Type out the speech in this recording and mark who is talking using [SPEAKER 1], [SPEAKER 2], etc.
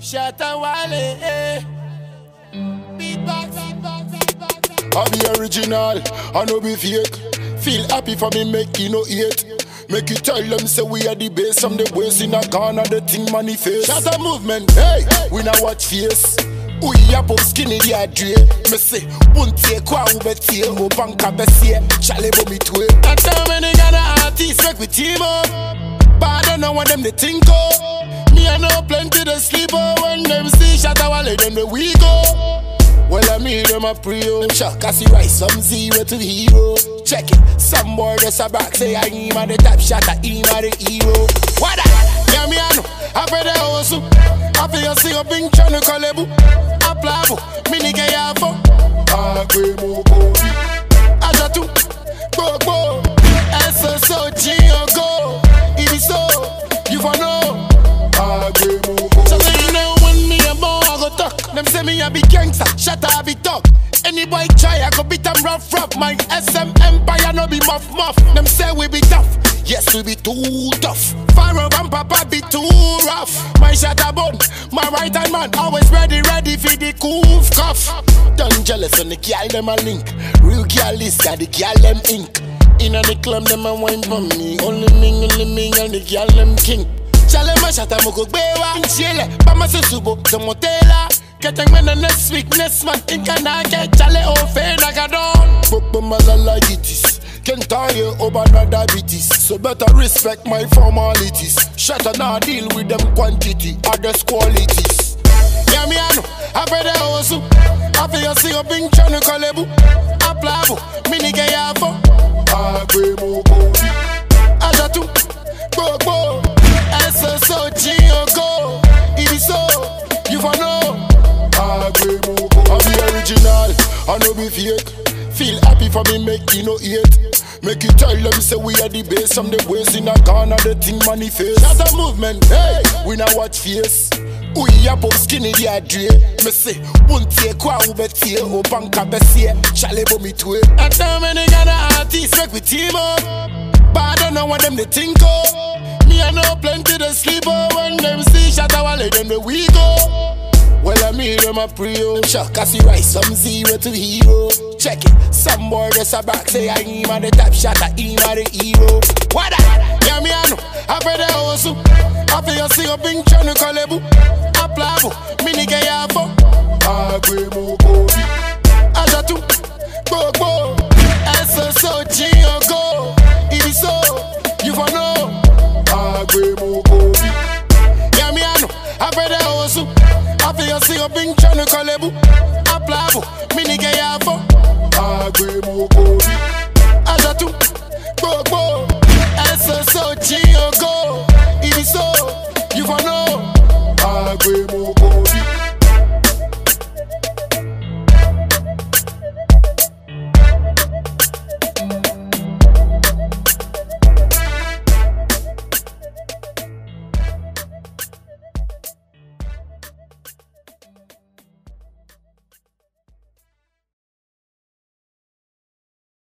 [SPEAKER 1] Shatta Wale, eh. Beatbox.
[SPEAKER 2] I be original, I no be fake. Feel happy for me, make you no hate. Make you tell them say we are the base from the waist in a Ghana, the thing manifest. Shatta Movement, hey, we now watch face. We up up skinny the adre. Me say, won't take kwa ubeti, o banka besie, chale bo mi twe.
[SPEAKER 1] And so many Ghana artists make we team up. But I don't know what them they think of. I know plenty they sleep oh when them see Shatta Wale them the we go.
[SPEAKER 2] Well, I mean them a pre-o oh. Them shock I see right some zero to the hero Check it, some boy just a back Say I him a the top shot, I him a the hero
[SPEAKER 1] What that? Yeah, me I know. I feel the hustle. I feel see a pink channel kalebu. Eh, I plavo. Mini ke ya fo.
[SPEAKER 2] Agwe mo
[SPEAKER 1] boy try, I go beat them rough rough. My SM empire no be muff muff. Them say we be tough, yes we be too tough. Pharaoh and Papa be too rough. My shatter bone, my right hand man always ready, ready for the coof cuff.
[SPEAKER 2] Done jealous on the girl them a link Real girl is got the girl them ink Inna the club them a wine for me Only me, only me and the girl them king
[SPEAKER 1] Chale ma shatter mo go gbewa. Nchiele, pa ma se subo, tomo tela. Keteng me na next week, next month, inka na ke chale o oh, fe na gadon.
[SPEAKER 2] But malala it is Can't tire over diabetes So better respect my formalities Shut up now deal with them quantity Others qualities
[SPEAKER 1] Yeah, me I know. I feel the hustle. I feel you see a pink channel kalebu. I plavo. Mini ke ya fo.
[SPEAKER 2] Agwe I no be fake. Feel happy for me, make you no hate. Make you tell them say we are the base From the waist in a Ghana, the thing manifest. Shatta Movement, hey, we now watch face. We up skinny the adre Me say, won't take kwa ubeti O banka besie, chale bo mi twe
[SPEAKER 1] And so many Ghana artists make we team up. But I don't know what them they think of. Me I know plenty they sleep oh when them see Shatta Wale them the we go.
[SPEAKER 2] I mean them a pre-o Shock I see right some zero to hero Check it, some boy just a back Say I him a the top shot, I him a the hero
[SPEAKER 1] What that? Yeah, me I know. I feel the hustle. I feel you see a pink channel kalebu. I plavo. Mini ke ya fo.
[SPEAKER 2] Agwe mo kobi
[SPEAKER 1] I plavo. Mini ke ya fo.
[SPEAKER 2] Agwe mo kobi
[SPEAKER 1] Aja tu. Go go. Eso so go. If it's so, you for know.
[SPEAKER 2] Agwe mo kobi